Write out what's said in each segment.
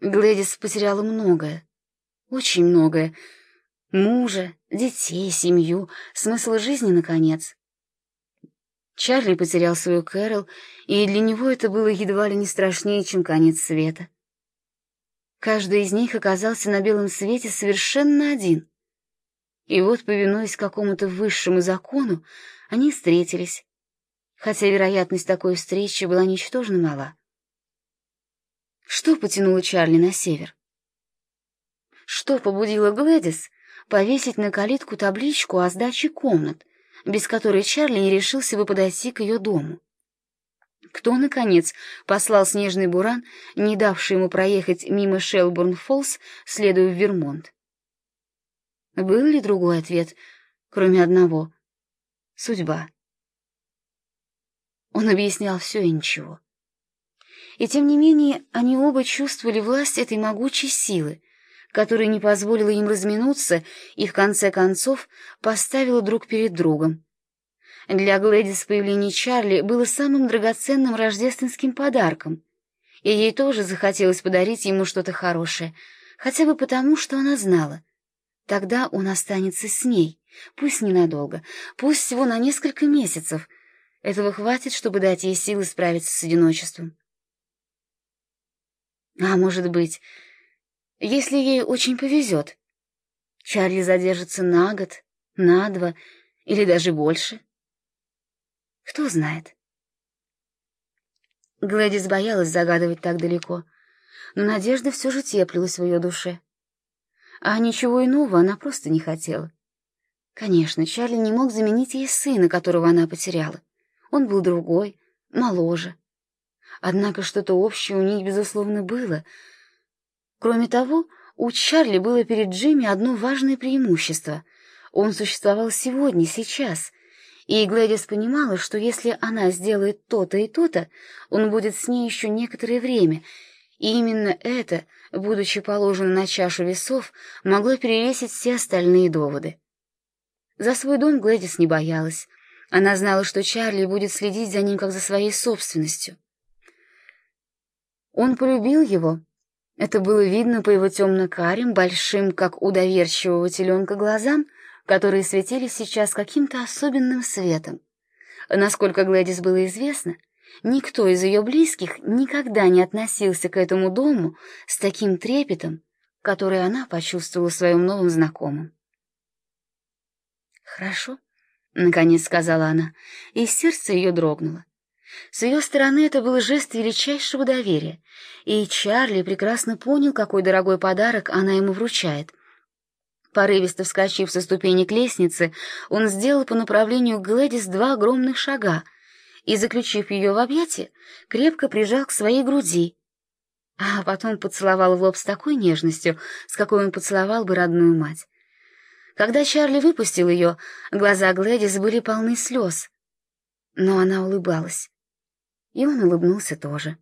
Глэдис потеряла многое, очень многое. Мужа, детей, семью, смысл жизни, наконец. Чарли потерял свою Кэрол, и для него это было едва ли не страшнее, чем конец света. Каждый из них оказался на белом свете совершенно один. И вот, повинуясь какому-то высшему закону, они встретились, хотя вероятность такой встречи была ничтожно мала. Что потянуло Чарли на север? Что побудило Глэдис повесить на калитку табличку о сдаче комнат, без которой Чарли не решился бы подойти к ее дому? Кто, наконец, послал снежный буран, не давший ему проехать мимо Шелбурн-Фоллс, следуя в Вермонт? Был ли другой ответ, кроме одного? Судьба. Он объяснял все и ничего. И тем не менее они оба чувствовали власть этой могучей силы, которая не позволила им разминуться и, в конце концов, поставила друг перед другом. Для Глэдис появление Чарли было самым драгоценным рождественским подарком, и ей тоже захотелось подарить ему что-то хорошее, хотя бы потому, что она знала. Тогда он останется с ней, пусть ненадолго, пусть всего на несколько месяцев. Этого хватит, чтобы дать ей силы справиться с одиночеством. А может быть, если ей очень повезет, Чарли задержится на год, на два или даже больше. Кто знает. Глэдис боялась загадывать так далеко, но надежда все же теплилась в ее душе. А ничего иного она просто не хотела. Конечно, Чарли не мог заменить ей сына, которого она потеряла. Он был другой, моложе. Однако что-то общее у них, безусловно, было — Кроме того, у Чарли было перед Джимми одно важное преимущество. Он существовал сегодня, сейчас. И Глэдис понимала, что если она сделает то-то и то-то, он будет с ней еще некоторое время. И именно это, будучи положено на чашу весов, могло перевесить все остальные доводы. За свой дом Глэдис не боялась. Она знала, что Чарли будет следить за ним как за своей собственностью. Он полюбил его, это было видно по его темно-карим, большим, как у доверчивого теленка, глазам, которые светились сейчас каким-то особенным светом. Насколько Глэдис было известно, никто из ее близких никогда не относился к этому дому с таким трепетом, который она почувствовала в своем новом знакомом. «Хорошо», — наконец сказала она, и сердце ее дрогнуло. С ее стороны это был жест величайшего доверия, и Чарли прекрасно понял, какой дорогой подарок она ему вручает. Порывисто вскочив со ступенек лестницы, он сделал по направлению к Глэдис два огромных шага и, заключив ее в объятия, крепко прижал к своей груди, а потом поцеловал в лоб с такой нежностью, с какой он поцеловал бы родную мать. Когда Чарли выпустил ее, глаза Глэдис были полны слез, но она улыбалась. И он улыбнулся тоже.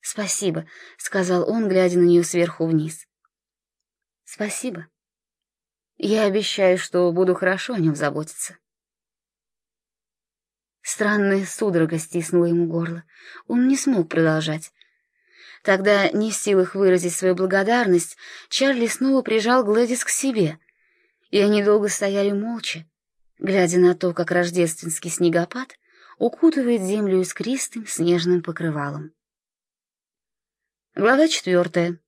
«Спасибо», — сказал он, глядя на нее сверху вниз. «Спасибо. Я обещаю, что буду хорошо о нем заботиться». Странная судорога стиснула ему горло. Он не смог продолжать. Тогда, не в силах выразить свою благодарность, Чарли снова прижал Глэдис к себе, и они долго стояли молча, глядя на то, как рождественский снегопад укутывает землю искристым снежным покрывалом. Глава четвертая.